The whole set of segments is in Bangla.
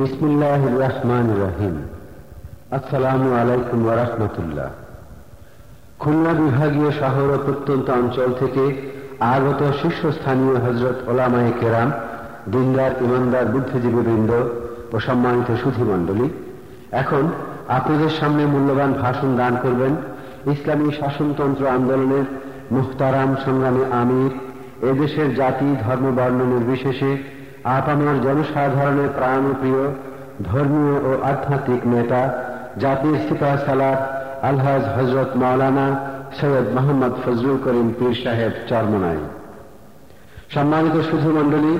বিসমুল্লাহ রহমান রহিম। আসসালামু আলাইকুম ওরহমতুল্লাহ খুলনা বিভাগীয় শহর ও প্রত্যন্ত অঞ্চল থেকে আগত শীর্ষস্থানীয় হজরত ওলামায়ে কেরাম, দিনদার, ইমানদার বুদ্ধিজীবী বৃন্দ ও সম্মানিত সুধীমণ্ডলী এখন আপনাদের সামনে মূল্যবান ভাষণ দান করবেন ইসলামী শাসনতন্ত্র আন্দোলনের মুহতারাম সংগ্রামী আমির, এদেশের জাতি, ধর্ম, বর্ণ নির্বিশেষে আপামর জনসাধারণের প্রাণপ্রিয়, ধর্মীয় ও আধ্যাত্মিক নেতা জাতির সিপাহ সালাদ আলহাজ হজরত মাওলানা সৈয়দ মোহাম্মদ ফজলুল করিম পীর সাহেব চরমনাই সম্মানিত সুধু মণ্ডলী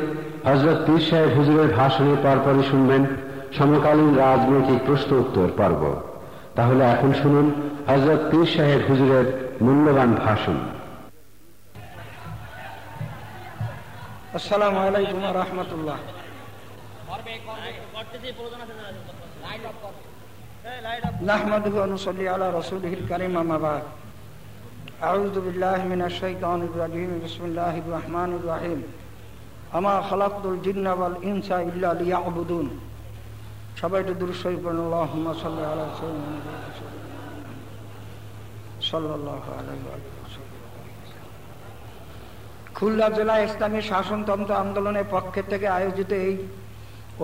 হজরত পীর সাহেব হুজুরের ভাষণের পরপরই শুনবেন সমকালীন রাজনৈতিক প্রশ্ন উত্তর পর্ব। তাহলে এখন শুনুন হজরত পীর সাহেব হুজুরের মূল্যবান ভাষণ। আসসালামু আলাইকুম রহমতুল্লাহ نحمده ونصلي على رسوله الكريم أما بعد أعوذ بالله من الشيطان الرجيم بسم الله الرحمن الرحيم أما خلقت الجن والإنس إلا ليعبدون সবাই একটু দূর শরীফ পড়েন আল্লাহুম্মা সাল্লি আলা সাল্লাল্লাহু আলাইহি খুলনা জেলা ইসলামী শাসনতন্ত্র আন্দোলনের পক্ষের থেকে আয়োজিত এই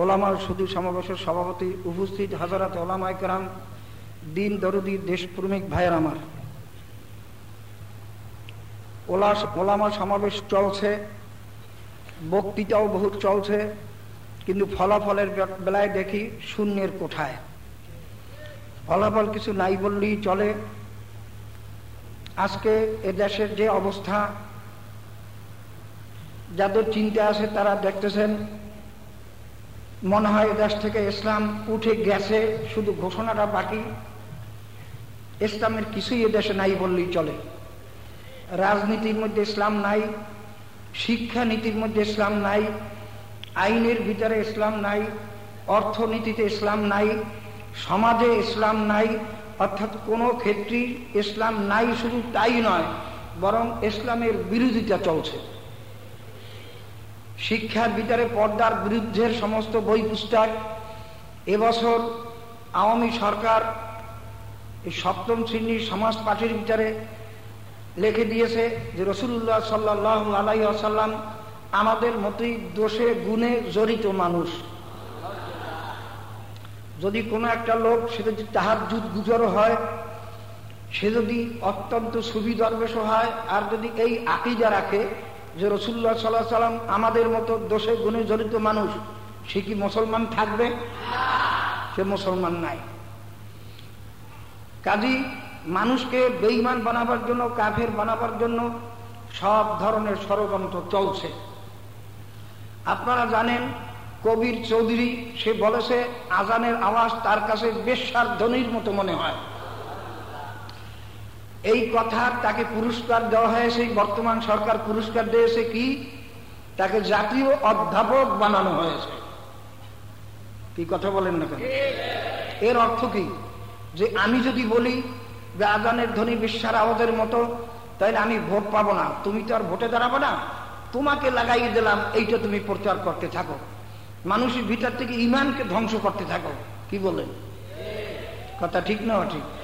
ওলামার শুধু সমাবেশের সভাপতি উপস্থিত হাজারাত ওলামায় কেরাম দিন দরদি দেশপ্রেমিক ভাইয়ের আমার। ওলা ওলামা সমাবেশ চলছে, বক্তৃতাও বহুত চলছে, কিন্তু ফলাফলের বেলায় দেখি শূন্যের কোঠায়। ফলাফল কিছু নাই বললেই চলে। আজকে এ দেশের যে অবস্থা যাদের চিন্তা আছে তারা দেখতেছেন। মনে হয় দেশ থেকে ইসলাম উঠে গেছে, শুধু ঘোষণাটা বাকি। ইসলামের কিছুই দেশে নাই বললেই চলে। রাজনীতির মধ্যে ইসলাম নাই, শিক্ষানীতির মধ্যে ইসলাম নাই, আইনের ভিতরে ইসলাম নাই, অর্থনীতিতে ইসলাম নাই, সমাজে ইসলাম নাই, অর্থাৎ কোনো ক্ষেত্রেই ইসলাম নাই শুধু তাই নয়, বরং ইসলামের বিরোধিতা চলছে। শিক্ষার ভিতরে পর্দার বিরুদ্ধের সমস্ত বই পুস্তক। এবছর আওয়ামী সরকার সপ্তম শ্রেণির সমাজ পাঠের ভিতরে লিখে দিয়েছে যে রসুল্লাহ সাল্লাহ আলাই আসাল্লাম আমাদের মতোই দোষে গুণে জড়িত মানুষ। যদি কোনো একটা লোক, সে যদি তাহার যুদ্ধ গুজরও হয়, সে যদি অত্যন্ত সুবিধর্বেশ হয়, আর যদি এই আকিদা রাখে যে রসুল্লাহ সাল্লাহ সাল্লাম আমাদের মতো দোষে গুণে জড়িত মানুষ, সে কি মুসলমান থাকবে? সে মুসলমান নাই। কাজী, মানুষকে বেইমান বানাবার জন্য, কাফের বানাবার জন্য সব ধরনের ষড়যন্ত্র চলছে। আপনারা জানেন, কবির চৌধুরী, সে বলেছে, আজানের আওয়াজ তার কাছে বেশার ধ্বনির মতো মনে হয়। এই কথা তাকে পুরস্কার দেওয়া হয়েছে বর্তমান সরকার পুরস্কার দিয়েছে কি? তাকে জাতীয় অধ্যাপক বানানো হয়েছে। কি কথা বলেন না কেন? এর অর্থ কি? যে আমি যদি বলি, যে আজানের ধ্বনি বিশ্বার আওয়াজের মতো, তাহলে আমি ভোট পাবো না। তুমি তো আর ভোটে দাঁড়াবো না। তোমাকে লাগাই দিলাম, এইটা তুমি প্রচার করতে থাকো। মানুষের ভিতর থেকে ইমানকে ধ্বংস করতে থাকো। কি বলেন? কথা ঠিক না, ঠিক?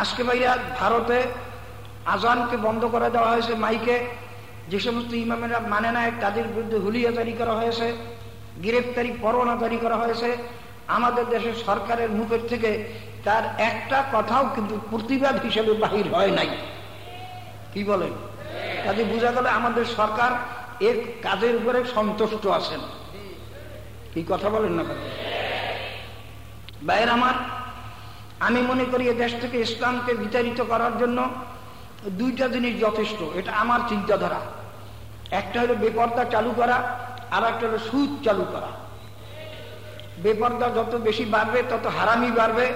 আজকে ভাইয়া ভারতে আজানকে বন্ধ করে দেওয়া হয়েছে মাইকে। যে সমস্ত ইমামেরা মানে না তাদের বিরুদ্ধে হুলিয়া জারি করা হয়েছে গ্রেপ্তারি পরোয়ানা জারি করা হয়েছে। আমাদের দেশের সরকারের মুখের থেকে তার একটা কথাও কিন্তু প্রতিবাদ হিসেবে বাহির হয় নাই। কি বলেন? কাজে বোঝা গেল আমাদের সরকার এর কাজের উপরে সন্তুষ্ট আছেন। কি কথা বলেন না বাইর আমার আমি মনে করি এ দেশ থেকে ইসলামকে বিতাড়িত করার জন্য দুইটা জিনিস যথেষ্ট। এটা আমার চিন্তাধারা। একটা হলো বেপর্দা চালু করা, আর একটা হলো সুদ চালু করা। বেপর্দা যত বেশি বাড়বে, তত হারামি বাড়বে।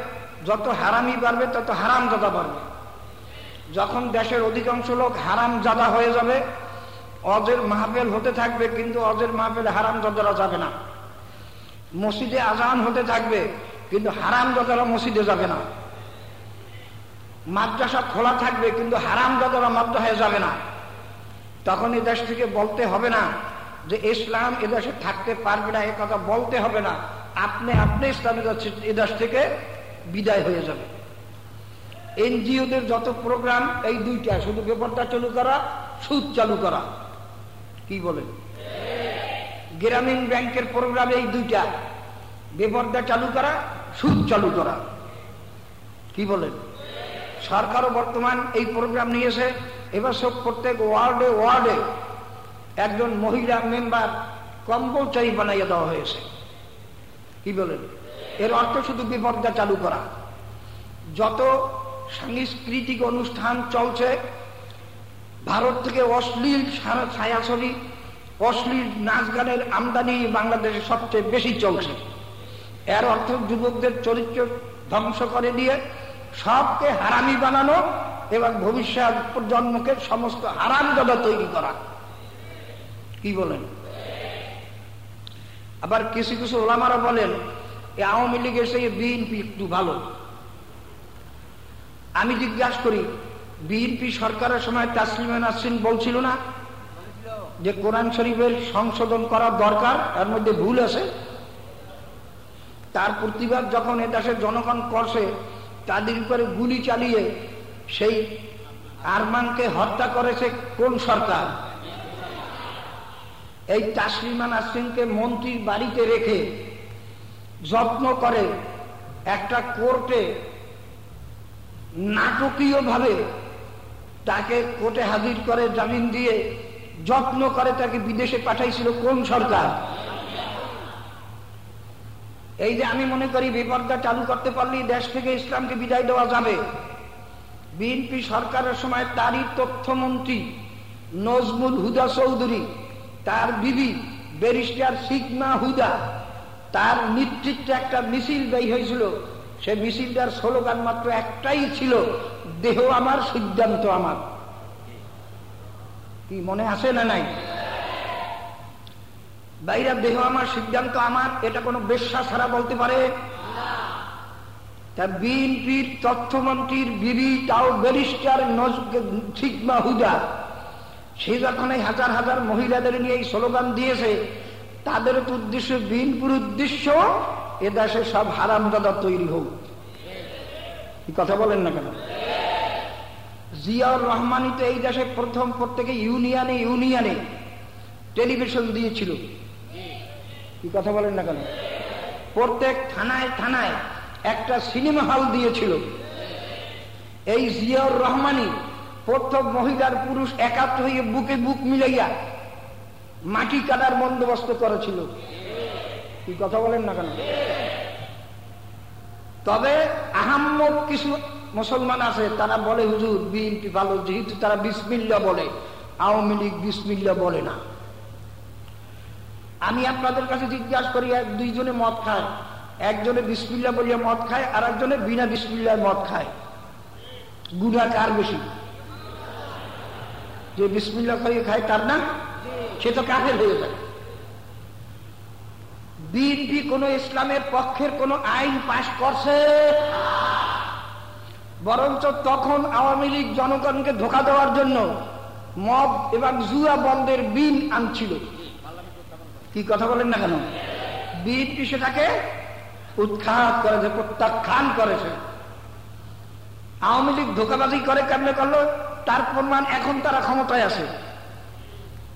যত হারামি বাড়বে, তত হারাম জাদা বাড়বে। যখন দেশের অধিকাংশ লোক হারাম জাদা হয়ে যাবে, অজের মাহফেল হতে থাকবে, কিন্তু অজের মাহফেল হারাম জাদারা যাবে না। মসজিদে আজান হতে থাকবে কিন্তু হারাম জাদারা মসজিদে যাবে না। মাদ্রাসা খোলা থাকবে, কিন্তু হারাম জাদারা মাদ্রাসায় যাবে না। তখন এই দেশ থেকে বলতে হবে না যে ইসলাম এদেশে থাকতে পারবে না, এ কথা বলতে হবে না। আপনি আপনি ইসলাম এদেশ থেকে বিদায় হয়ে যাবে। এনজিওদের যত প্রোগ্রাম, এই দুইটা, শুধু বেপরটা চালু করা, সুদ চালু করা। কি বলেন? গ্রামীণ ব্যাংকের প্রোগ্রাম এই দুইটা। বেপর্দা চালু করা সুদ চালু করা। কি বলেন? সরকারও বর্তমান এই প্রোগ্রাম নিয়েছে। এবার সব প্রত্যেক ওয়ার্ডে ওয়ার্ডে একজন মহিলা মেম্বার কম্পলসারি বানাইয়া দেওয়া হয়েছে। কি বলেন? এর অর্থ শুধু বিপদটা চালু করা। যত সাংস্কৃতিক অনুষ্ঠান চলছে, ভারত থেকে অশ্লীল ছায়াছবি, অশ্লীল নাচ গানের আমদানি বাংলাদেশে সবচেয়ে বেশি চলছে। এর অর্থ যুবকদের চরিত্র ধ্বংস করে দিয়ে সবকে হারামি বানানো এবং ভবিষ্যৎ প্রজন্মকে সমস্ত হারাম দাদা তৈরি করা। কি বলেন? আবার কিছু কিছু ওলামারা বলেন এই আওয়ামী লীগের সেই বিএনপি একটু ভালো। আমি জিজ্ঞাসা করি, বিএনপি সরকারের সময় তাসলিমা নাসরিন বলছিল না যে কোরআন শরীফের সংশোধন করা দরকার? এর মধ্যে ভুল আছে? তার প্রতিবাদ যখন এ দেশের জনগণ করছে, তাদের উপরে গুলি চালিয়ে সেই আরমানকে হত্যা করেছে কোন সরকার? এই তাসলিমা নাসরিনকে মন্ত্রীর বাড়িতে রেখে যত্ন করে একটা কোর্টে নাটকীয়ভাবে তাকে কোর্টে হাজির করে জামিন দিয়ে যত্ন করে তাকে বিদেশে পাঠাইছিল কোন সরকার? এই যে আমি মনে করি বিপর্দা চালু করতে পারলেই দেশ থেকে ইসলামকে বিদায় দেওয়া যাবে। বিএনপি সরকারের সময় তারই তথ্যমন্ত্রী নজমুল হুদা চৌধুরী, তার বিবি ব্যারিস্টার সিগমা হুদা, তার নেতৃত্বে একটা মিছিল ব্যয় হয়েছিল। সে মিছিলটার স্লোগান মাত্র একটাই ছিল, দেহ আমার সিদ্ধান্ত আমার। কি, মনে আছে না নাই? বাইরা দেহ আমার সিদ্ধান্ত আমার, এটা কোনো বেশ্যা ছাড়া বলতে পারে। তা বিএনপির তথ্যমন্ত্রীর বিবি তাও ব্যারিস্টার সিগমা হুদা সে যখন এই হাজার হাজার মহিলাদের নিয়ে এই স্লোগান দিয়েছে, তাদের তো উদ্দেশ্য, বিএনপির উদ্দেশ্য, এ দেশে সব হারাম দাদা তৈরি হোক। কথা বলেন না কেন? জিয়াউর রহমানি তো এই দেশে প্রথম প্রত্যেকে ইউনিয়নে ইউনিয়নে টেলিভিশন দিয়েছিল। কি কথা বলেন না কেন? প্রত্যেক থানায় থানায় একটা সিনেমা হল দিয়েছিল। এই জিয়াউর রহমানি প্রথম মহিলার পুরুষ একাত্র হয়ে বুকে বুক মিলাইয়া মাটি কাটার বন্দোবস্ত করেছিল। কি কথা বলেন না কেন? তবে আহাম্মদ কিছু মুসলমান আছে, তারা বলে, হুজুর, বিএনপি ভালো, যেহেতু তারা বিসমিল্লা বলে, আওয়ামী লীগ বিসমিল্লা বলে না। আমি আপনাদের কাছে জিজ্ঞাসা করি, এক দুইজনে মদ খায়। একজনে বিসমিল্লা বলিয়া মদ খায়, আর একজনে বিনা বিসমিল্লায় মদ খায়। গুণা কার বেশি? যে বিসমিল্লা করিয়ে খায় তার না? সে তো কাফের হয়ে যায়। বিএনপি কোন ইসলামের পক্ষের কোন আইন পাশ করছে। বরঞ্চ তখন আওয়ামী লীগ জনগণকে ধোকা দেওয়ার জন্য মদ এবং জুয়া বন্ধের বিল আনছিল। কি কথা বলেন না কেন? বিএনপি সেটাকে উৎখাত করেছে প্রত্যাখ্যান করেছে আওয়ামী লীগ ধোকাবাজি করে কেমনে করল? তার প্রমাণ এখন তারা ক্ষমতায় আছে।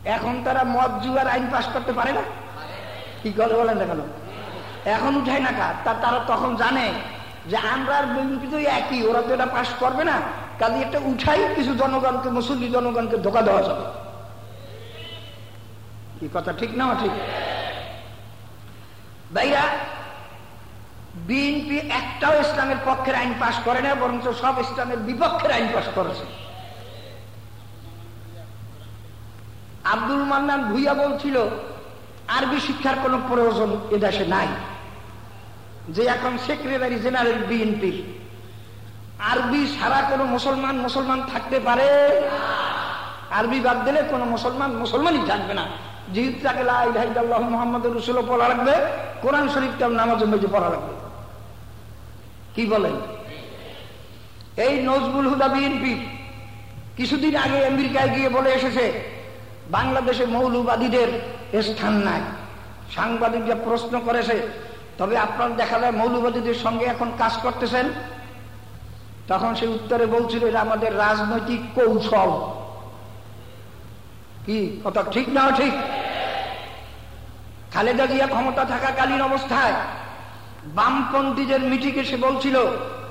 এখন তারা মদ জুয়ার আইন পাশ করতে পারে না। কি করে বলেন না কেন? এখন উঠায় না তা তারা তখন জানে যে, আমরা আর বিএনপি তো একই, ওরা তো এটা পাশ করবে না। কাজে একটা উঠাই কিছু জনগণকে, মুসল্লি জনগণকে ধোকা দেওয়া যাবে। কি কথা, ঠিক না ঠিক ভাইরা, বিএনপি একটাও ইসলামের পক্ষের আইন পাশ করে না, বরঞ্চ সব ইসলামের বিপক্ষের আইন পাশ করেছে। আব্দুল মান্নান ভুইয়া বলছিল, আরবি শিক্ষার কোন প্রয়োজন এদেশে নাই। যে এখন সেক্রেটারি জেনারেল বিএনপি, আরবি সারা কোন মুসলমান মুসলমান থাকতে পারে? আরবি বাদ দিলে কোন মুসলমান মুসলমানই থাকবে না। যেহেতু তাকে মোহাম্মদ রসুল পড়া লাগবে, কোরআন শরীফটাও নামাজ মেজে পড়া লাগবে। কি বলেন? এই নজবুল হুদা বিএনপি কিছুদিন আগে আমেরিকায় গিয়ে বলে এসেছে, বাংলাদেশে মৌলবাদীদের স্থান নাই। সাংবাদিকরা প্রশ্ন করেছে, তবে আপনার দেখা যায় মৌলবাদীদের সঙ্গে এখন কাজ করতেছেন? তখন সে উত্তরে বলছিল এটা আমাদের রাজনৈতিক কৌশল। কি? কথা ঠিক না ঠিক? খালেদা জিয়া ক্ষমতা থাকাকালীন অবস্থায় বামপন্থীদের মিটিংয়ে সে বলছিল,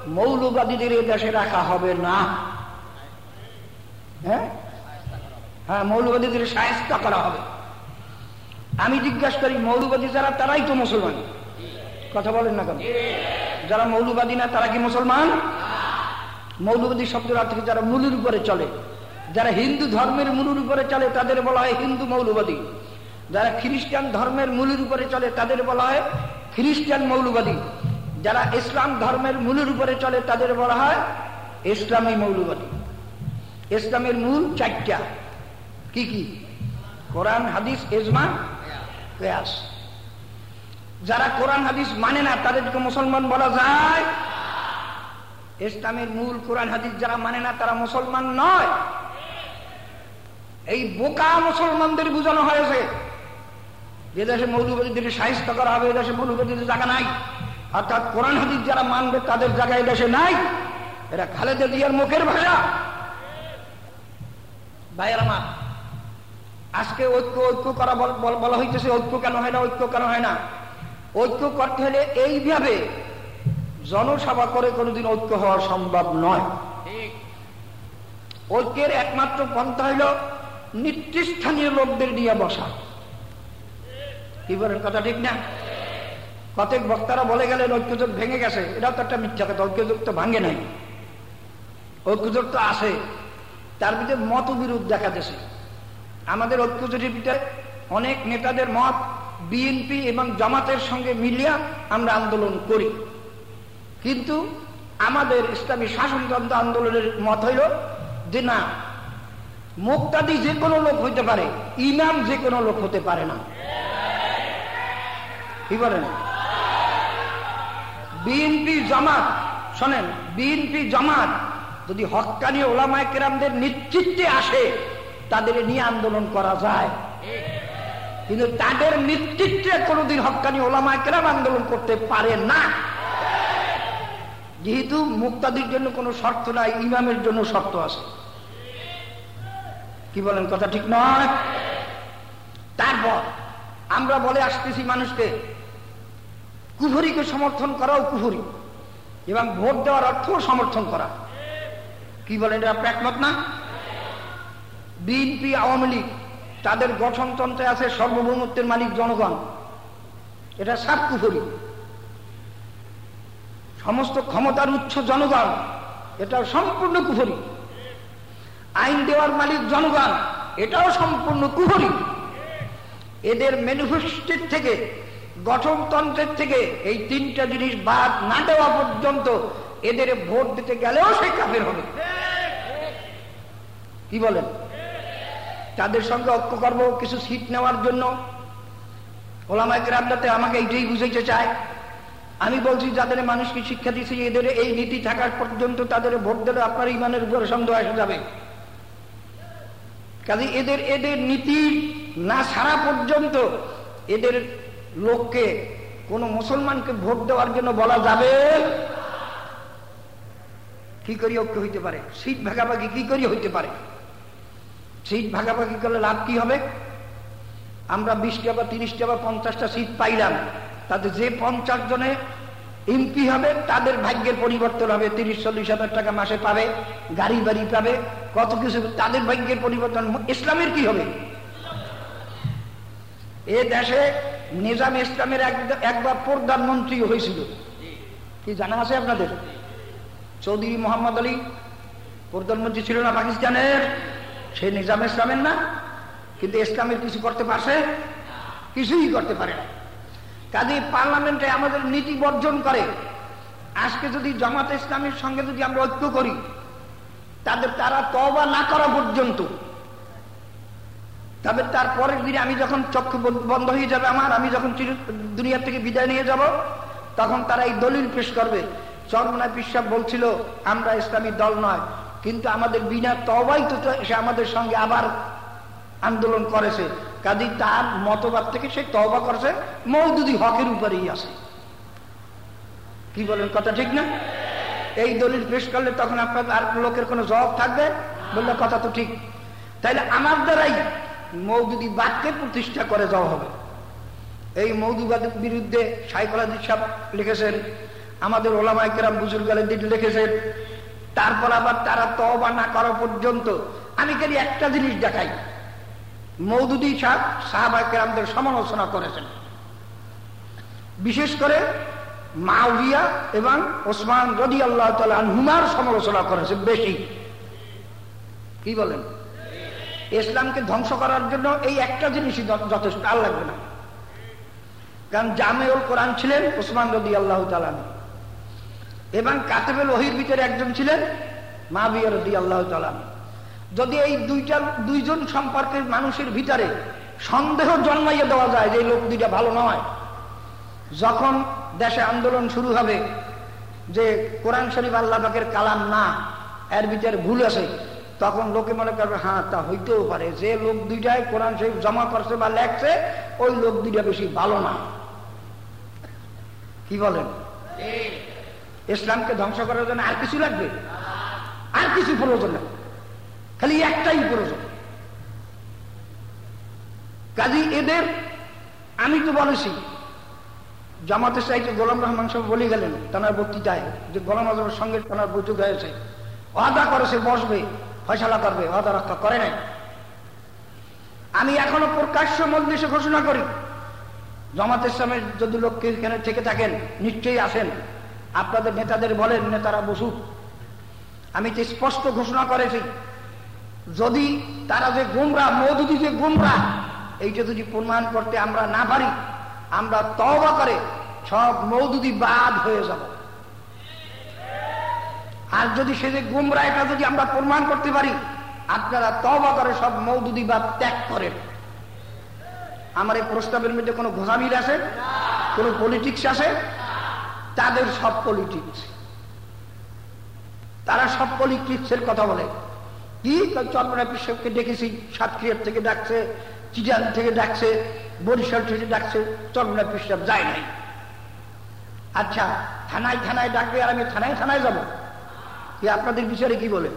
মৌলবাদীদের এ দেশে রাখা হবে না। হ্যাঁ? হ্যাঁ মৌলবাদীদের সায়স্ত করা হবে। আমি জিজ্ঞাসা করি, মৌলবাদী যারা, তারাই তো মুসলমান? কথা বলেন না কেন? যারা মৌলবাদী না, তারা কি মুসলমান? মৌলবাদী শব্দের অর্থ যারা মূলের উপরে চলে? যারা হিন্দু ধর্মের মূলের উপরে চলে, তাদের বলা হয় হিন্দু মৌলবাদী। যারা খ্রিস্টান ধর্মের মূলের উপরে চলে, তাদের বলা হয় খ্রিস্টান মৌলবাদী। যারা ইসলাম ধর্মের মূলের উপরে চলে, তাদের বলা হয় ইসলামী মৌলবাদী। ইসলামের মূল চারটা। কি কি? কোরআন, হাদিস এজমা কেয়াস। যারা কোরআন, হাদিস মানে না, তাদেরকে মুসলমান বলা যায়। ইসলামের মূল কোরআন, হাদিস যারা মানে না, তারা মুসলমান নয়। এই বোকা মুসলমানদের বুঝানো হয়েছে। যে দেশে মৌলবাদীদের সাহিত্য করা হবে এদেশে মৌলবাদীদের জায়গা নাই। অর্থাৎ কোরআন হাদিস যারা মানবে তাদের জায়গায় দেশে নাই। এরা খালেদা জিয়ার মুখের ভাষা। ভাইয়ের আমার আজকে ঐক্য ঐক্য করা বলা হইতেছে ঐক্য কেন হয় না ঐক্য কেন হয় না? ঐক্য করতে হলে এইভাবে জনসভা করে কোনোদিন ঐক্য হওয়া সম্ভব নয়। ঐক্যের একমাত্র পন্থা হইল নির্দিষ্ঠানীয় লোকদের নিয়ে বসা। কি বলেন কথা ঠিক না? কতক বক্তারা বলে গেলেন, ঐক্যযোগ ভেঙে গেছে। এটাও তো একটা মিথ্যা কথা, ঐক্যযোগ তো ভাঙে নাই। ঐক্যযোগ তো আছে। তার ভিতরে মতবিরোধ দেখা যাচ্ছে। আমাদের ঐক্যজোটের ভিতরে অনেক নেতাদের মত, বিএনপি এবং জামাতের সঙ্গে মিলিয়া আমরা আন্দোলন করি। কিন্তু আমাদের ইসলামী শাসনতন্ত্র আন্দোলনের মত হইল যে না মুক্তাদি যে কোনো লোক হইতে পারে, ইমাম যে কোনো লোক হতে পারে না। কি বলেন? বিএনপি জামাত, শোনেন, বিএনপি জামাত যদি হকানি ওলামায় কেরামদের নেতৃত্বে আসে, তাদের নিয়ে আন্দোলন করা যায়। কিন্তু তাদের নেতৃত্বে কোনোদিন হকানি ওলামায় কেরাম আন্দোলন করতে পারে না। যেহেতু মুক্তাদির জন্য কোনো শর্ত নাই, ইমামের জন্য শর্ত আছে। কি বলেন, কথা ঠিক নয়? তারপর আমরা বলে আসতেছি মানুষকে, কুফুরিকে সমর্থন করাও কুফুরি, এবং ভোট দেওয়ার অর্থও সমর্থন করা। কি বলেন এটা আপনি একমত না? বিএনপি, আওয়ামী লীগ, তাদের গঠনতন্ত্রে আছে সর্বভৌমত্বের মালিক জনগণ। এটা সাপ কুফুরি। সমস্ত ক্ষমতার উচ্চ জনগণ এটা সম্পূর্ণ কুফরি। আইন দেওয়ার মালিক জনগণ, এটাও সম্পূর্ণ কুফরি এদের ম্যানিফেস্টের থেকে, গঠনতন্ত্রের থেকে এই তিনটা জিনিস বাদ না দেওয়া পর্যন্ত এদের ভোট দিতে গেলেও সে কাফের হবে। কি বলেন? তাদের সঙ্গে ঐক্য করব, কিছু সিট নেওয়ার জন্য। ওলামায় গ্রামটাতে আমাকে এইটাই বুঝাইতে চায়। আমি বলছি, যাদের মানুষকে শিক্ষা দিচ্ছি এদের এই নীতি থাকার পর্যন্ত তাদের ভোট দিলে আপনার ইমানের উপরে সন্দেহ এসে যাবে। কাজে এদের এদের নীতি না সারা পর্যন্ত এদের লোককে, কোন মুসলমানকে ভোট দেওয়ার জন্য বলা যাবে? কি করি ঐক্য হইতে পারে? সিট ভাগাভাগি কি করি হইতে পারে? সিট ভাগাভাগি করলে লাভ কি হবে? আমরা বিশটা বা তিরিশটা বা পঞ্চাশটা সিট পাইলাম। তাতে যে পঞ্চাশ জনে এমপি হবে, তাদের ভাগ্যের পরিবর্তন হবে, তিরিশ, চল্লিশ হাজার টাকা মাসে পাবে, গাড়ি বাড়ি পাবে, কত কিছু, তাদের ভাগ্যের পরিবর্তন, ইসলামের কি হবে? এ দেশে নিজাম ইসলামের একবার প্রধানমন্ত্রী হয়েছিল। কি জানা আছে আপনাদের? চৌধুরী মোহাম্মদ আলী, প্রধানমন্ত্রী ছিল না পাকিস্তানের? সে নিজাম ইসলামের না? কিন্তু ইসলামের কিছু করতে পারছে? কিছুই করতে পারে না। কাজে পার্লামেন্টে আমাদের নীতি বর্জন করে। আজকে যদি জামাত ইসলামের সঙ্গে যদি আমরা ঐক্য করি, তাদের তারা তবা না করা পর্যন্ত, তবে তার পরের দিনে আমি যখন চক্ষু বন্ধ হয়ে যাবে আমার, আমি যখন দুনিয়ার থেকে বিদায় নিয়ে যাব, তখন তারা এই দলিল পেশ করবে। চরমনায় পিসাব বলছিল, আমরা ইসলামী দল নয়, কিন্তু আমাদের বিনা তবাই তো সে আমাদের সঙ্গে আবার আন্দোলন করেছে। কাজী তার মতবাদ থেকে সে তবা করেছে মৌদুদি হকের উপরেই আছে। কি বলেন কথা ঠিক না? এই দলিল পেশ করলে তখন আপনার আর লোকের কোনো জবাব থাকবে? বললে কথা তো ঠিক। তাইলে আমার দ্বারাই মৌদুদি বাদকে প্রতিষ্ঠা করে যাওয়া হবে। এই মৌদুবাদের বিরুদ্ধে সাইকোলজি সাহেব লিখেছেন, আমাদের ওলামাই কেরাম বুজুর্গালের লিখেছেন, তারপর আবার তারা তবা না করা পর্যন্ত আমি খালি একটা জিনিস দেখাই। মৌদুদি সাহেব সাহাবাই কেরামদের সমালোচনা করেছেন। বিশেষ করে মাউরিয়া এবং ওসমান রদি আল্লাহ হুমার সমালোচনা করেছে বেশি। কি বলেন? ইসলামকে ধ্বংস করার জন্য এই একটা জিনিসই যথেষ্ট, আর লাগবে না। কারণ জামেউল কোরআন ছিলেন ওসমান রদি আল্লাহ তালান এবং কাতেবেল ওহির ভিতরে একজন ছিলেন মাবিয়া রদি আল্লাহ তালান যদি এই দুইটা দুইজন সম্পর্কের মানুষের ভিতরে সন্দেহ জন্মাইয়ে দেওয়া যায় যে লোক দুইটা ভালো নয় যখন দেশে আন্দোলন শুরু হবে যে কোরআন শরীফ আল্লাহ পাকের কালাম না এর ভিতরে ভুল আছে তখন লোকে মনে করবে হ্যাঁ তা হইতেও পারে। যে লোক দুইটাই কোরআন শরীফ জমা করছে বা লেখছে ওই লোক দুইটা বেশি ভালো না। কি বলেন? ইসলামকে ধ্বংস করার জন্য আর কিছু লাগবে? আর কিছু প্রয়োজন নেই। খালি একটাই প্রয়োজন। কাজী, এদের, আমি তো বলেছি জামাতের চাইতে গোলাম রহমান সাহেব বলে গেলেন তানার বক্তৃতায়, যে গোলাম আজমের সঙ্গে তানার বৈঠক হয়েছে, ওয়াদা করেছে বসবে, ফয়সালা করবে, ওয়াদা রক্ষা করে নাই। আমি এখনও প্রকাশ্য মজলিসে ঘোষণা করি, জামাত ইসলামের যদি লোককে এখানে থেকে থাকেন, নিশ্চয়ই আসেন। আপনাদের নেতাদের বলেন, নেতারা বসুক। আমি তো স্পষ্ট ঘোষণা করেছি যদি তারা যে গুমরা মৌদুদি যে গুমরা এইটা যদি প্রমাণ করতে আমরা না পারি, আমরা তবা করে সব মৌদুদি বাদ হয়ে যাব। আর যদি সে যে গুমরা এটা যদি আমরা প্রমাণ করতে পারি, আপনারা তবা করে সব মৌদুদি বাদ ত্যাগ করেন। আমার এই প্রস্তাবের মধ্যে কোনো ঘোষামিল আছে? কোনো পলিটিক্স আছে? তাদের সব পলিটিক্স তারা সব পলিটিক্সের কথা বলে। থেকে ডাকছে থেকে ডাকছে, বরিশাল থেকে ডাকছে চন্দ্রনা পিসব যায় নাই। আচ্ছা থানায় থানায় ডাকবে আর আমি থানায় থানায় যাব? কি আপনাদের বিষয়ে কি বলে?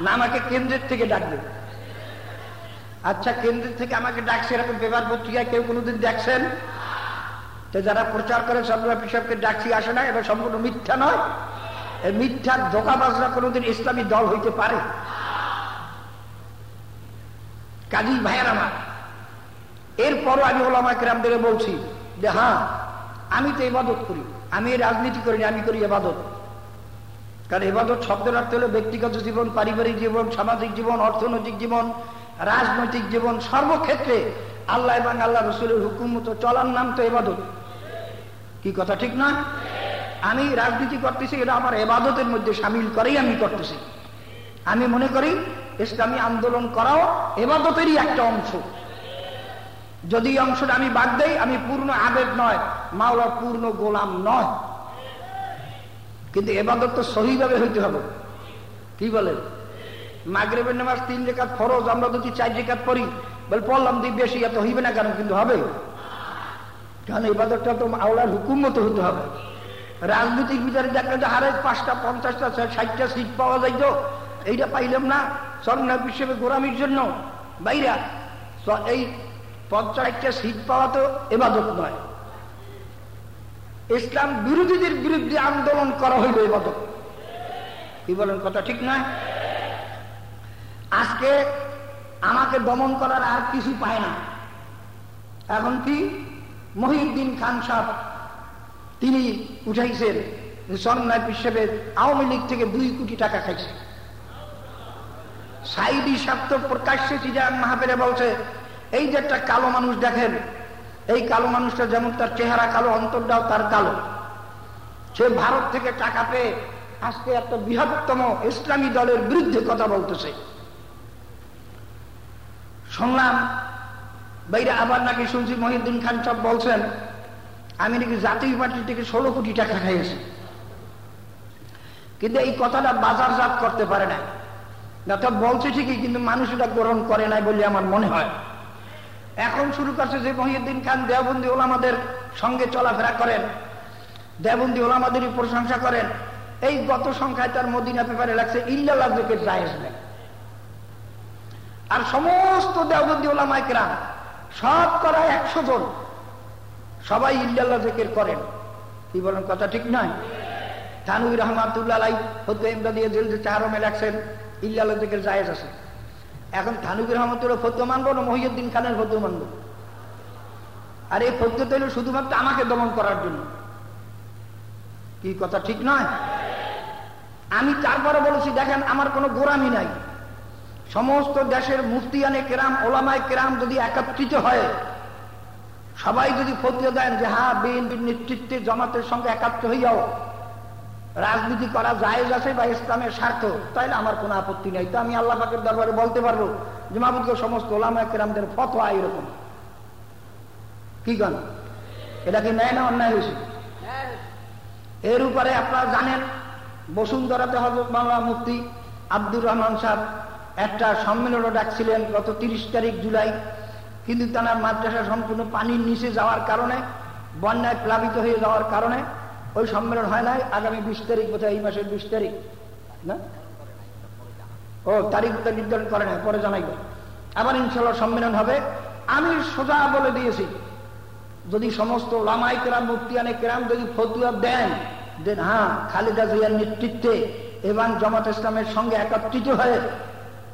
না, আমাকে কেন্দ্রের থেকে ডাকবে। আচ্ছা কেন্দ্রের থেকে আমাকে ডাকছে এরকম পেপার পত্রিকায় কেউ কোনোদিন দেখছেন? তো যারা প্রচার করে চন্দ্রনা পিসবকে ডাকছি আসে না এটা সম্পূর্ণ মিথ্যা নয়। মিথ্যার ধোকাবাজরা কোনোদিন ইসলামী দল হইতে পারে? কাজী ভাইয়ের আমার। এরপরও আমি ওলামা কেরামদের বলছি যে হ্যাঁ আমি তো এবাদত করি। আমি রাজনীতি করি আমি করি এবাদত কারণ এবাদত শব্দের অর্থ হলো ব্যক্তিগত জীবন, পারিবারিক জীবন, সামাজিক জীবন, অর্থনৈতিক জীবন, রাজনৈতিক জীবন। সর্বক্ষেত্রে আল্লাহ এবং আল্লাহ রসুলের হুকুম মতো চলার নাম তো এবাদত কি কথা, ঠিক না? আমি রাজনীতি করতেছি, এটা আমার এবাদতের মধ্যে সামিল করেই আমি করতেছি। আমি মনে করি ইসলামী আন্দোলন করাও এবাদতেরই একটা অংশ। যদি অংশটা আমি বাদ দেই, আমি পূর্ণ আবেদ নয়, মাওলার পূর্ণ গোলাম নয়। কিন্তু এবাদত তো সহিভাবে হইতে হবে। কি বলেন? মাগরেবের নামাজ তিন রেখাত ফরজ, আমরা যদি চার রেখাত পড়ি, বলে পড়লাম দিই বেশি, এত হইবে না কেন? কিন্তু হবে। কারণ এবাদতটা তো মাওলার হুকুম মতো হতে হবে। রাজনৈতিক বিচারে দেখলে যে হারে পাঁচটা, পঞ্চাশটা ষাটটা সিট পাওয়া যাইত। এইটা পাইলাম না। সরনাথ হিসেবে গোরামির জন্য বাইরা। এই পঞ্চাশটা সিট পাওয়া তো এবাদত নয়। ইসলাম বিরোধীদের বিরুদ্ধে আন্দোলন করা হইল এবাদত। কি বলেন কথা ঠিক নয়? আজকে আমাকে দমন করার আর কিছু পায় না। এখন কি? মহিউদ্দিন খান সাহ তিনি উঠাইছেন সন্ন্যায় হিসেবে আওয়ামী লীগ থেকে দুই কোটি টাকা খাইছে। সাইদি স্বার্থ প্রকাশ্যে চিজান মাহাপেরে বলছে, এই যে একটা কালো মানুষ দেখেন, এই কালো মানুষটা যেমন তার চেহারা কালো, অন্তরটাও তার কালো। সে ভারত থেকে টাকা পেয়ে আজকে একটা বৃহত্তম ইসলামী দলের বিরুদ্ধে কথা বলতেছে। শুনলাম, বাইরে আবার নাকি শুনছি মহিউদ্দিন খান সব বলছেন, আমি নাকি জাতীয় পার্টি থেকে ষোলো কোটি টাকা খাইয়েছি। কিন্তু এই কথাটা বাজারজাত করতে পারে না অর্থাৎ বলছে ঠিকই, কিন্তু মানুষ এটা গ্রহণ করে নাই বলে আমার মনে হয়। এখন শুরু করছে যে মহিউদ্দিন খান দেওবন্দি ওলামাদের সঙ্গে চলাফেরা করেন, দেওবন্দি ওলামাদেরই প্রশংসা করেন। এই গত সংখ্যায় তার মদিনা পেপারে লাগছে ইল্লাল্লাহ জেকের জায়েজ আর সমস্ত দেওবন্দি ওলামাইকরাম সব করা একশো জন, সবাই ইল্লাল্লাহ জেকের করেন। কি বলেন, কথা ঠিক নয়? থানুর রহমাতুল্লাহ হতে দিয়ে জেল যে চারমে লাগছেন। ইল্লাল্লাহ জেকের জায়েজ আছে। এখন থানুক রহমতুল্লাহ ফদ্য মানবো না মহিউদ্দিন খানের ফদ্য মানব? আর এই ফদ্য তৈল শুধুমাত্র আমাকে দমন করার জন্য। কি কথা ঠিক নয়? আমি তারপরে বলেছি, দেখেন, আমার কোনো গোরামি নাই। সমস্ত দেশের মুফতিয়ানে কেরাম, ওলামায় কেরাম যদি একত্রিত হয়, সবাই যদি ফতিয়ে দেন যে হ্যাঁ বিএনপির নেতৃত্বে জমাতের সঙ্গে একাত্র হইয়াও রাজনীতি করা জায়েজ আছে বা ইসলামের স্বার্থ, তাইলে আমার কোনো আপত্তি নেই। তো আমি আল্লাহ পাকের দরবারে বলতে পারব, যে মাহবুদকে সমস্ত ওলামায় কেরামদের ফতোয়া এরকম কি গান? এটা কি নেয় না অন্যায় হয়েছে? এর উপরে আপনারা জানেন, বসুন্ধরাতে হজরত বাংলা মুফতি আব্দুর রহমান সাহেব একটা সম্মেলনও ডাকছিলেন গত তিরিশ তারিখ জুলাই। কিন্তু তার মাদ্রাসা সম্পূর্ণ পানির নিচে যাওয়ার কারণে, বন্যায় প্লাবিত হয়ে যাওয়ার কারণে ওই সম্মেলন হয় নাই? আগামী বিশ তারিখ, বোধহয় এই মাসের বিশ তারিখ। না? ও, তারিখ তো নির্ধারণ করে না পরে জানাইব। আবার ইনশাল্লাহ সম্মেলন হবে। আমি সোজা বলে দিয়েছি, যদি সমস্ত লামাই কেরাম, মুফতিয়ানে কেরাম যদি ফতুয়া দেন দেন হ্যাঁ খালেদা জিয়ার নেতৃত্বে এবং জমাত ইসলামের সঙ্গে একত্রিত হয়ে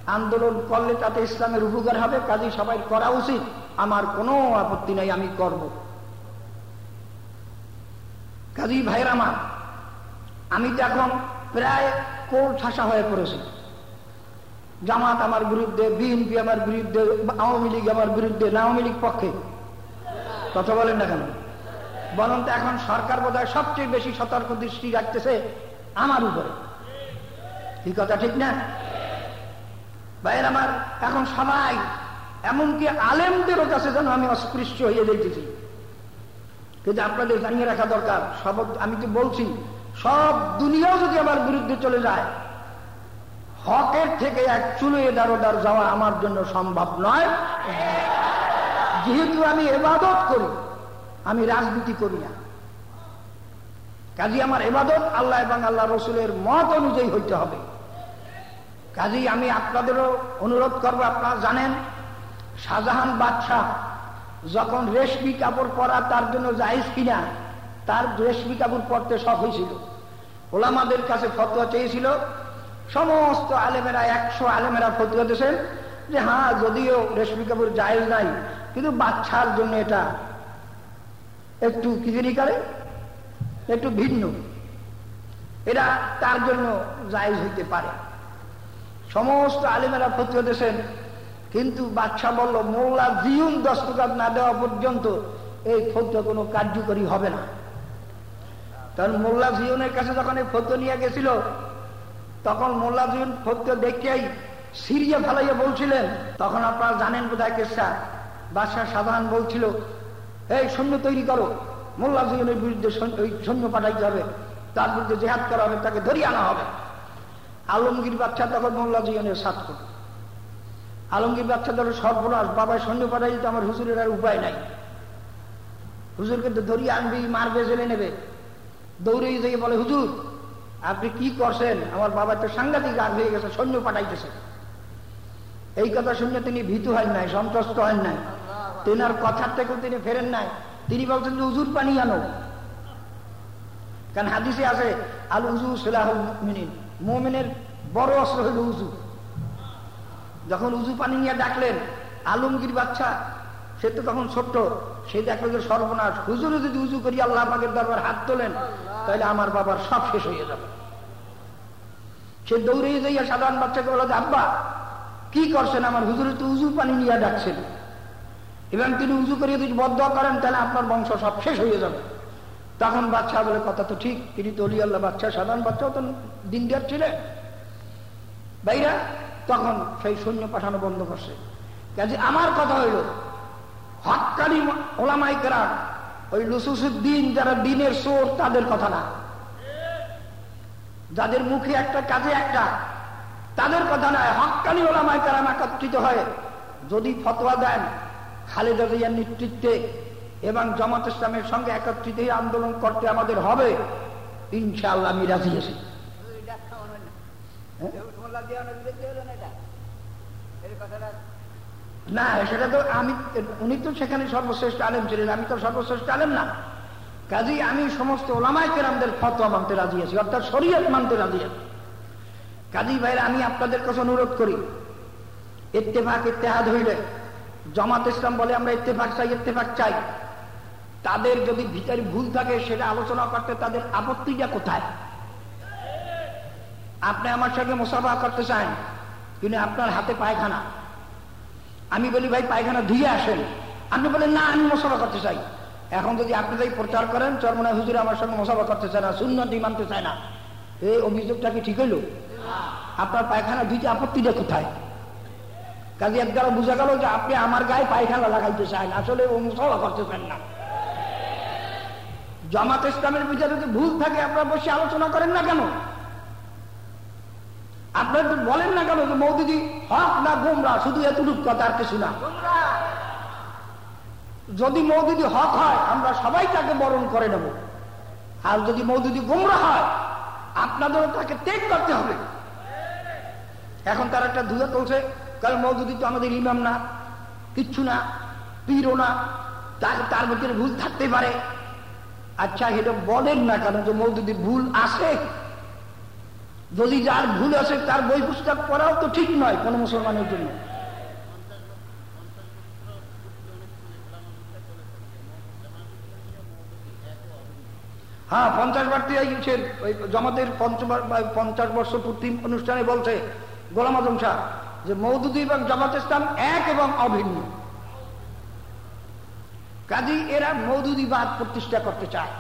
আন্দোলন করলে তাতে ইসলামের উপকার হবে কাজে সবাই করা উচিত। আমার কোনো আপত্তি নাই, আমি করব। কাজী ভাইয়ের আমার, আমি তো এখন প্রায় কোল ঠাসা হয়ে পড়েছি। জামাত আমার বিরুদ্ধে বিএনপি আমার বিরুদ্ধে, আওয়ামী লীগ আমার বিরুদ্ধে আওয়ামী লীগ পক্ষে। কথা বলেন না কেন? বরং তো এখন সরকার বোধহয় সবচেয়ে বেশি সতর্ক দৃষ্টি রাখতেছে আমার উপরে। এই কথা, ঠিক না? ভাইয়ের আমার, এখন সবাই এমনকি আলেমদেরও কাছে যেন আমি অস্পৃশ্য হয়ে যেতেছি কিন্তু আপনাদের জানিয়ে রাখা দরকার সব আমি তো বলছি, সব দুনিয়াও যদি আমার বিরুদ্ধে চলে যায়, হকের থেকে এক চুলে দারোদার যাওয়া আমার জন্য সম্ভব নয়। যেহেতু আমি এবাদত করি, আমি রাজনীতি করি না। কাজী আমার এবাদত আল্লাহ এবং আল্লাহ রসুলের মত অনুযায়ী হইতে হবে। কাজেই আমি আপনাদেরও অনুরোধ করব, আপনারা জানেন, শাহজাহান বাদশাহ যখন রেশমি কাপড় পরা তার জন্য জায়েজ কিনা, তার রেশমি কাপড় পরতে সব হয়েছিল। ওলামাদের কাছে ফতোয়া চেয়েছিল, সমস্ত আলেমেরা, একশো আলেমেরা ফতোয়া দিয়েছেন যে হ্যাঁ যদিও রেশমি কাপড় জায়েজ নাই, কিন্তু বাচ্চার জন্য এটা একটু কি জানি করে? একটু ভিন্ন। এটা তার জন্য জায়েজ হইতে পারে। সমস্ত আলেমেরা ফতুয়া দিয়েছেন কিন্তু বাদশাহ বলল, মোল্লা জিউন দস্তকাত না দেওয়া পর্যন্ত এই ফতুয়া কোনো কার্যকরী হবে না। কারণ মোল্লা জিউনের কাছে যখন এই ফতুয়া নিয়ে গেছিল, তখন মোল্লা জিউন ফতুয়া দেখিয়াই সিরিয়া ফেলাইয়া বলছিলেন, তখন আপনারা জানেন কোথায় কেসটা? বাদশাহ সাধারণ বলছিল, এই সৈন্য তৈরি করো, মোল্লা জিউনের বিরুদ্ধে সৈন্য পাঠাইতে হবে, তার বিরুদ্ধে জেহাদ করা হবে, তাকে ধরিয়ে আনা হবে। আলমগীর বাচ্চা তখন মোল্লা জিয়নের সাত করে আলমগীর বাচ্চা ধরো সর্বনাশ বাবা সৈন্য পাঠাই তো আমার হুজুরের আর উপায় নাই। হুজুরকে ধরিয়ে আনবি, মারবে, জেলে নেবে। দৌড়ে যেয়ে বলে, হুজুর, আপনি কি করছেন? আমার বাবা তো সাংঘাতিক রাগ হয়ে গেছে, সৈন্য পাঠাইতেছে। এই কথা শুনে তিনি ভীতু হন নাই, সন্ত্রস্ত হন নাই। তেনার কথার থেকেও তিনি ফেরেন নাই। তিনি বলছেন যে উজুর পানি আনো। কারণ হাদিসে আছে আল উজু সেলাহ মিনিন মোমেনের বড় অস্ত্র হইল উজু যখন উজু পানি নিয়ে ডাকলেন, আলমগীর বাচ্চা, সে তো তখন ছোট্ট, সে দেখল যে সর্বনাশ। হুজুরে যদি উজু করি, আল্লাহ পাকের দরবার হাত তোলেন তাহলে আমার বাবার সব শেষ হয়ে যাবে। সে দৌড়ে যাইয়া সাধারণ বাচ্চাকে বলো যে আব্বা, কি করছেন আমার হুজুরে তো উজু পানি নিয়ে ডাকছেন? এবং তিনি উজু করিয়ে যদি বদ্ধ করেন তাহলে আপনার বংশ সব শেষ হয়ে যাবে। তখন বাচ্চা বলে, কথা তো ঠিক, তিনি তো অলি আল্লাহ, বাচ্চা সাধারণ বাচ্চাও তো দিন দেওয়ার ছিলেন বাইরা তখন সেই সৈন্য পাঠানো বন্ধ করছে। কাজে আমার কথা হইল, হকানি ওলামাইকরা ওই লুসুসুদ্দিন যারা দিনের সোর তাদের কথা না। যাদের মুখে একটা, কাজে একটা, তাদের কথা নয় হকানি ওলামায় কারাম একত্রিত হয়ে যদি ফতোয়া দেন, খালেদা জিয়ার নেতৃত্বে এবং জামাত ইসলামের সঙ্গে একত্রিত আন্দোলন করতে আমাদের হবে, ইনশাআল্লাহ আমি রাজি আছি। না, সেটা তো আমি উনি তো সেখানে সর্বশ্রেষ্ঠ আলেম ছিলেন, আমি তো সর্বশ্রেষ্ঠ আলেম না। কাজী আমি সমস্ত ওলামায় কেরামদের ফতোয়া মানতে রাজি আছি, অর্থাৎ শরীয়ত মানতে রাজি আছি। কাজী ভাইরা, আমি আপনাদের কাছে অনুরোধ করি, ইত্তেফাক, ইত্তেহাদ হইলে, জামাত ইসলাম বলে আমরা ইত্তেফাক চাই ইত্তেফাক চাই। তাদের যদি ভিতরে ভুল থাকে, সেটা আলোচনা করতে তাদের আপত্তিটা কোথায়? আপনি আমার সঙ্গে মোসাফা করতে চান কিন্তু আপনার হাতে পায়খানা। আমি বলি, ভাই, পায়খানা ধুয়ে আসেন। আপনি বলেন, না, আমি মোসাফা করতে চাই। এখন যদি আপনি তাই প্রচার করেন চরমনা হুজুরে আমার সঙ্গে মোসাফা করতে চায় না শূন্যটি মানতে চায় না। এই অভিযোগটা কি ঠিক হইল? আপনার পায়খানা ধুইতে আপত্তিটা কোথায়? কাজে এক দ্বারা বোঝা গেল যে আপনি আমার গায়ে পায়খানা লাগাইতে চান, আসলে ও মোসাফা করতে চান না। জামাত ইসলামের বিচারে যদি ভুল থাকে, আপনারা বসে আলোচনা করেন না কেন? আপনারা তো বলেন না কেন যে মৌদিদি হক না গোমরা শুধু এতটুক কথা আর কিছু না। যদি মৌদিদি হক হয় আমরা সবাই তাকে বরণ করে নেব। আর যদি মৌদিদি গোমরা হয় আপনাদেরও তাকে ত্যাগ করতে হবে। এখন তার একটা ধুয়ে তুলছে কারণ মৌদুদি তো আমাদের ইমাম না কিচ্ছু না পীরও না তার তার ভিতরে ভুল থাকতে পারে। আচ্ছা এটা বলেন না কেন যে মৌদুদির ভুল আসে যদি যার ভুল আছে তার বই পুস্তক পড়াও তো ঠিক নয় কোনো মুসলমানের জন্য। হ্যাঁ পঞ্চাশ গেছেন ওই জমাতের পঞ্চাশ বর্ষ পূর্তি অনুষ্ঠানে বলছে গোলাম আজম শাহ যে মৌদুদি এবং জামাত ইসলাম এক এবং অভিন্ন। কাজী এরা মৌদুদিবাদ প্রতিষ্ঠা করতে চায়।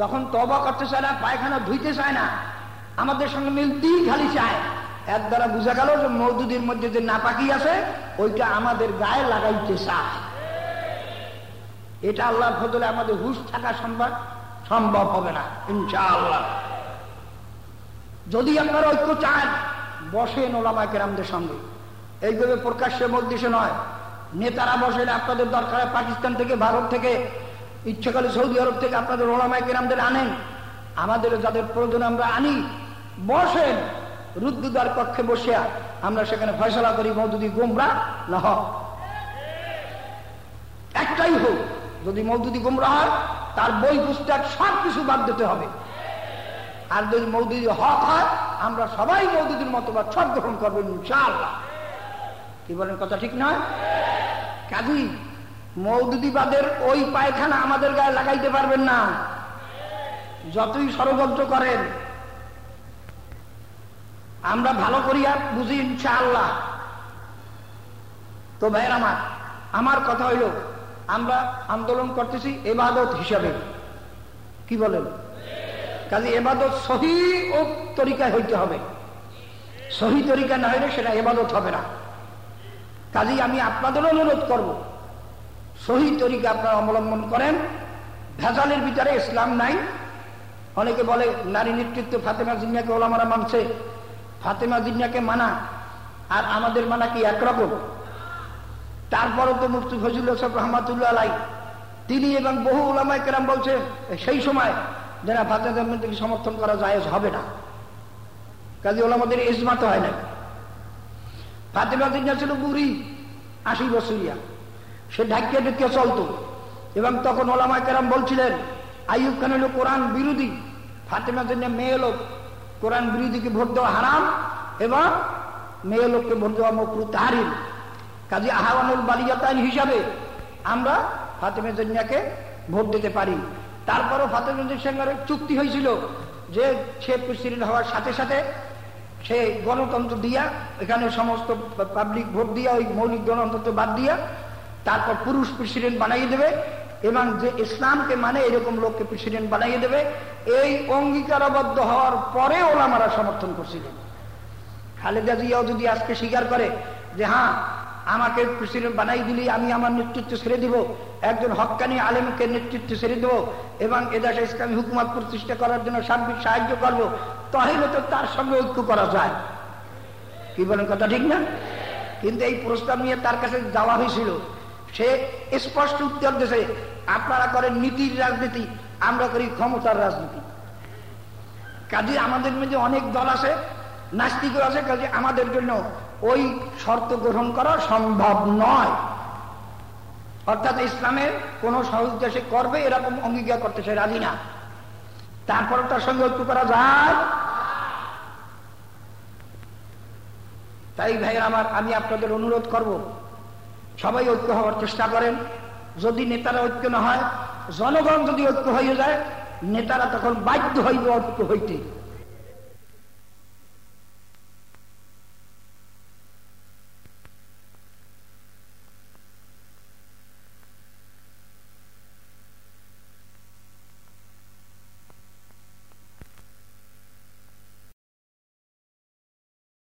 যখন তবা করতে চায় না, পায়খানা ধুইতে চায় না আমাদের সঙ্গে মিলতেই খালি চায়। এর দ্বারা বোঝা গেল যে মৌদুদির মধ্যে যে নাপাকি আছে, ওইটা আমাদের গায়ে লাগাইতে চায়। এটা আল্লাহর ফজলে আমাদের হুশ থাকা সম্ভব সম্ভব হবে না, ইনশাআল্লাহ। যদি আপনারা ঐক্য চান, বসেন ওলামা কেরামদের সঙ্গে। এইভাবে প্রকাশ্যে মধ্যে নয়। নেতারা বসেন আপনাদের দরকার পাকিস্তান থেকে, ভারত থেকে, ইচ্ছাকালে সৌদি আরব থেকে আপনাদের ওলামায় কেরামদের আনেন। আমাদের যাদের প্রয়োজন আমরা আনি। বসেন। রুদ্দুদার কক্ষে বসিয়া আমরা সেখানে ফয়সলা করি, মৌদুদি গোমরা, না হক একটাই হোক, যদি মৌদুদি গোমরা হয়, তার বই পুস্তক সব কিছু বাদ দিতে হবে। আর যদি মৌদুদি হক হয়, আমরা সবাই মৌদুদির মতবাদ সব গ্রহণ করবেন ইনশাআল্লাহ। কি বলেন, কথা ঠিক নয়? কাজী, মৌদুদিবাদের ওই পায়খানা আমাদের গায়ে লাগাইতে পারবেন না। যতই ষড়যন্ত্র করেন আমরা ভালো করিয়া বুঝি ইনশাআল্লাহ। তো ভাইয়ের আমার আমার কথা হইল, আমরা আন্দোলন করতেছি এবাদত হিসাবে। কি বলেন? কাজে এবাদত সহি ও তরিকায় হইতে হবে। সহি তরিকা না হইলে সেটা এবাদত হবে না। কাজেই আমি আপনাদেরও অনুরোধ করব, সহি তরিকা আপনারা অবলম্বন করেন, ভেজালের ভিতরে ইসলাম নাই। অনেকে বলে, নারী নেতৃত্ব ফাতেমা জিনিয়াকে ওলামারা মানছে ফাতেমা জিনিয়াকে মানা, আর আমাদের মানা কি একরকম তারপরও তো মুফতি ফজুল সব রহমাতুল্লাহ আলাই, তিনি এবং বহু ওলামাই কেরাম বলছে, সেই সময় যারা ফাতেমাকে সমর্থন করা যায় হবে না। কাজে ওলামাদের ইজমা তো হয় না ফাতেমা জিনিয়া ছিল বুড়ি, আশি বছরিয়া সে ঢাকিয়ে ঢুকিয়ে চলতো। এবং তখন ওলামা কেরাম বলছিলেন, আইয়ুব খান হলো কোরআন বিরোধী, ফাতেমা জন্য মেয়ে লোক কোরআন বিরোধীকে ভোট দেওয়া হারাম এবং মেয়ে লোককে ভোট দেওয়া মকরু তাহারিম। কাজী আহ্বানুল বালিয়াতাইন হিসাবে আমরা ফাতেমা জন্যাকে ভোট দিতে পারি। তারপরও ফাতেমের সঙ্গে চুক্তি হয়েছিল যে সে প্রেসিডেন্ট হওয়ার সাথে সাথে সে গণতন্ত্র দিয়া, এখানে সমস্ত পাবলিক ভোট দিয়া, ওই মৌলিক গণতন্ত্র বাদ দিয়া, তারপর পুরুষ প্রেসিডেন্ট বানাইয়ে দেবে। এবং যে ইসলামকে মানে এরকম লোককে প্রেসিডেন্ট বানাইয়ে দেবে, এই অঙ্গীকারবদ্ধ হওয়ার পরে ওলামারা সমর্থন করছিলেন খালেদা জিয়াও যদি আজকে স্বীকার করে যে হ্যাঁ আমাকে প্রেসিডেন্ট বানাই দিলি, আমি আমার নেতৃত্ব ছেড়ে দিব, একজন হকানি আলেমকে নেতৃত্ব ছেড়ে দেবো এবং এদেশে ইসলামী হুকুমত প্রতিষ্ঠা করার জন্য সার্বিক সাহায্য করব, তাহলে তো তার সঙ্গে ঐক্য করা যায়। কি বলেন কথা ঠিক না? কিন্তু এই প্রস্তাব নিয়ে তার কাছে যাওয়া হয়েছিল। সে স্পষ্ট উত্তর দেশে আপনারা করেন নীতির রাজনীতি, আমরা করি ক্ষমতার রাজনীতি। কাজে আমাদের মধ্যে অনেক দল আছে নাস্তিক আছে, কাজে আমাদের জন্য ওই শর্ত গ্রহণ করা সম্ভব নয়। অর্থাৎ ইসলামের কোন সহযোগিতা সে করবে, এরকম অঙ্গীকার করতে সে রাজি না। তারপর তার সঙ্গে ঐক্য করা যায়। তাই ভাই আমার, আমি আপনাদের অনুরোধ করব, সবাই ঐক্য হওয়ার চেষ্টা করেন। যদি নেতারা ঐক্য না হয়, জনগণ যদি ঐক্য হয়ে যায়, নেতারা তখন বাধ্য হইব ঐক্য হইতে।